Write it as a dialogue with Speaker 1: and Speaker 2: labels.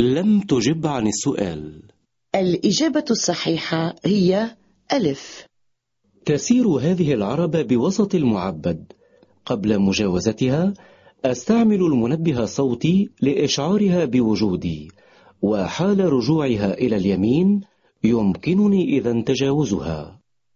Speaker 1: لم تجب عن السؤال.
Speaker 2: الإجابة الصحيحة هي ألف.
Speaker 1: تسير هذه العربة بوسط المعبد. قبل مجاوزتها أستعمل المنبه صوتي لإشعارها بوجودي وحال رجوعها إلى اليمين يمكنني إذا تجاوزها.